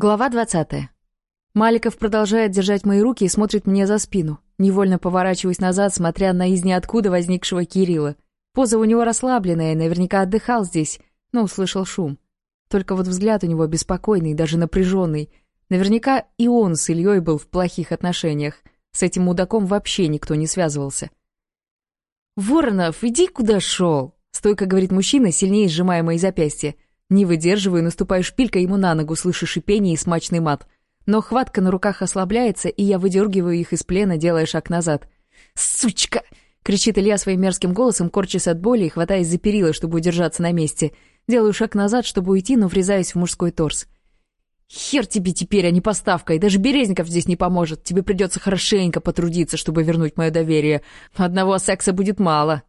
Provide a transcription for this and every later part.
Глава 20. Маликов продолжает держать мои руки и смотрит мне за спину, невольно поворачиваясь назад, смотря на из ниоткуда возникшего Кирилла. Поза у него расслабленная, наверняка отдыхал здесь, но услышал шум. Только вот взгляд у него беспокойный, даже напряженный. Наверняка и он с Ильей был в плохих отношениях. С этим мудаком вообще никто не связывался. «Воронов, иди куда шел!» — стойко говорит мужчина, сильнее сжимая мои запястья — не выдерживаю, наступаю шпилькой ему на ногу, слышу шипение и смачный мат. Но хватка на руках ослабляется, и я выдергиваю их из плена, делая шаг назад. «Сучка!» — кричит Илья своим мерзким голосом, корчась от боли и хватаясь за перила, чтобы удержаться на месте. Делаю шаг назад, чтобы уйти, но врезаюсь в мужской торс. «Хер тебе теперь, а не поставка, и даже Березников здесь не поможет. Тебе придется хорошенько потрудиться, чтобы вернуть мое доверие. Одного секса будет мало».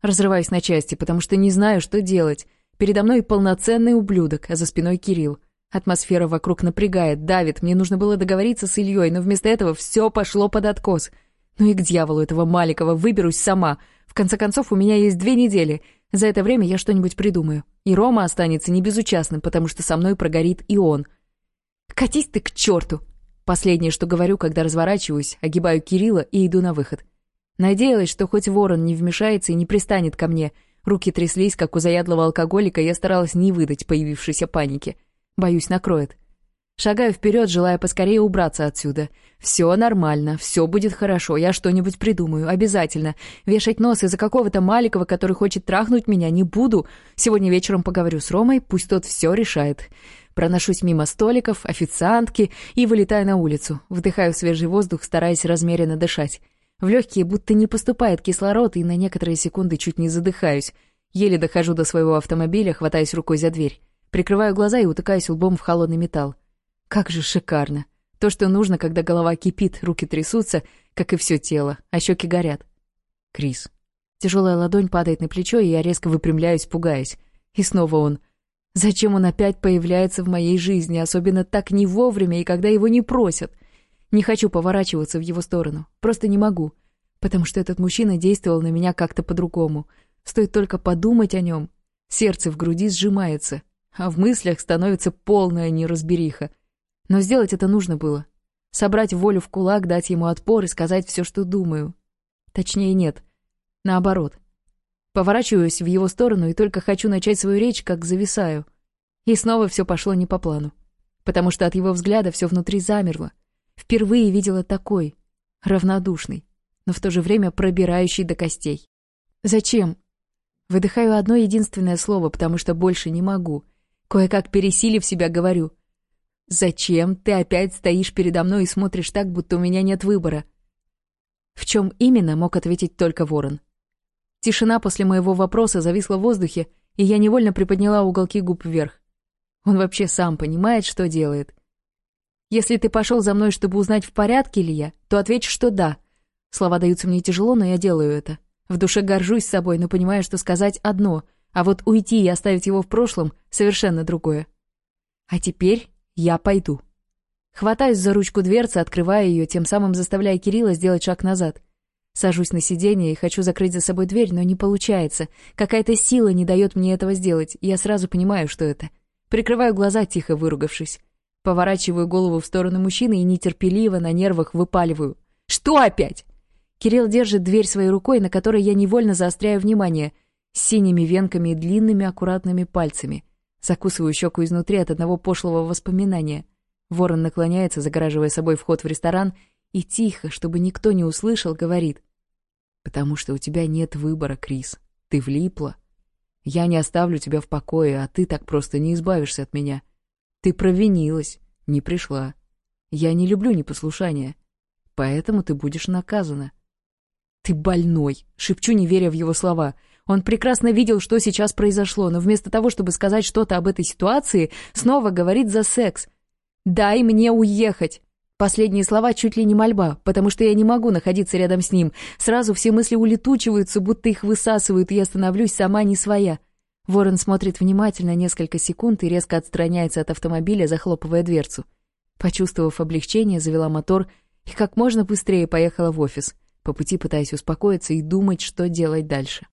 Разрываюсь на части, потому что не знаю, что делать. Передо мной полноценный ублюдок, а за спиной Кирилл. Атмосфера вокруг напрягает, давит. Мне нужно было договориться с Ильей, но вместо этого все пошло под откос. Ну и к дьяволу этого Маликова, выберусь сама. В конце концов, у меня есть две недели. За это время я что-нибудь придумаю. И Рома останется не безучастным, потому что со мной прогорит и он. «Катись ты к черту!» Последнее, что говорю, когда разворачиваюсь, огибаю Кирилла и иду на выход. Надеялась, что хоть ворон не вмешается и не пристанет ко мне — Руки тряслись, как у заядлого алкоголика, я старалась не выдать появившейся паники. Боюсь, накроет. Шагаю вперед, желая поскорее убраться отсюда. Все нормально, все будет хорошо, я что-нибудь придумаю, обязательно. Вешать нос из-за какого-то Маликова, который хочет трахнуть меня, не буду. Сегодня вечером поговорю с Ромой, пусть тот все решает. Проношусь мимо столиков, официантки и вылетаю на улицу. Вдыхаю свежий воздух, стараясь размеренно дышать. В легкие будто не поступает кислород, и на некоторые секунды чуть не задыхаюсь. Еле дохожу до своего автомобиля, хватаясь рукой за дверь. Прикрываю глаза и утыкаюсь лбом в холодный металл. Как же шикарно. То, что нужно, когда голова кипит, руки трясутся, как и все тело, а щеки горят. Крис. Тяжелая ладонь падает на плечо, и я резко выпрямляюсь, пугаясь. И снова он. Зачем он опять появляется в моей жизни, особенно так не вовремя и когда его не просят? — Не хочу поворачиваться в его сторону. Просто не могу. Потому что этот мужчина действовал на меня как-то по-другому. Стоит только подумать о нем. Сердце в груди сжимается, а в мыслях становится полная неразбериха. Но сделать это нужно было. Собрать волю в кулак, дать ему отпор и сказать все, что думаю. Точнее, нет. Наоборот. Поворачиваюсь в его сторону и только хочу начать свою речь, как зависаю. И снова все пошло не по плану. Потому что от его взгляда все внутри замерло. Впервые видела такой, равнодушный, но в то же время пробирающий до костей. «Зачем?» Выдыхаю одно единственное слово, потому что больше не могу. Кое-как пересилив себя, говорю. «Зачем ты опять стоишь передо мной и смотришь так, будто у меня нет выбора?» В чем именно, мог ответить только ворон. Тишина после моего вопроса зависла в воздухе, и я невольно приподняла уголки губ вверх. Он вообще сам понимает, что делает. Если ты пошел за мной, чтобы узнать, в порядке ли я, то ответишь, что да. Слова даются мне тяжело, но я делаю это. В душе горжусь собой, но понимаю, что сказать одно, а вот уйти и оставить его в прошлом — совершенно другое. А теперь я пойду. Хватаюсь за ручку дверцы, открывая ее, тем самым заставляя Кирилла сделать шаг назад. Сажусь на сиденье и хочу закрыть за собой дверь, но не получается. Какая-то сила не дает мне этого сделать, и я сразу понимаю, что это. Прикрываю глаза, тихо выругавшись. Поворачиваю голову в сторону мужчины и нетерпеливо на нервах выпаливаю. «Что опять?» Кирилл держит дверь своей рукой, на которой я невольно заостряю внимание, с синими венками и длинными аккуратными пальцами. Закусываю щеку изнутри от одного пошлого воспоминания. Ворон наклоняется, загораживая собой вход в ресторан, и тихо, чтобы никто не услышал, говорит. «Потому что у тебя нет выбора, Крис. Ты влипла. Я не оставлю тебя в покое, а ты так просто не избавишься от меня». Ты провинилась, не пришла. Я не люблю непослушания. Поэтому ты будешь наказана. Ты больной, шепчу, не веря в его слова. Он прекрасно видел, что сейчас произошло, но вместо того, чтобы сказать что-то об этой ситуации, снова говорит за секс. «Дай мне уехать!» Последние слова чуть ли не мольба, потому что я не могу находиться рядом с ним. Сразу все мысли улетучиваются, будто их высасывают, и я становлюсь сама не своя. Ворон смотрит внимательно несколько секунд и резко отстраняется от автомобиля, захлопывая дверцу. Почувствовав облегчение, завела мотор и как можно быстрее поехала в офис, по пути пытаясь успокоиться и думать, что делать дальше.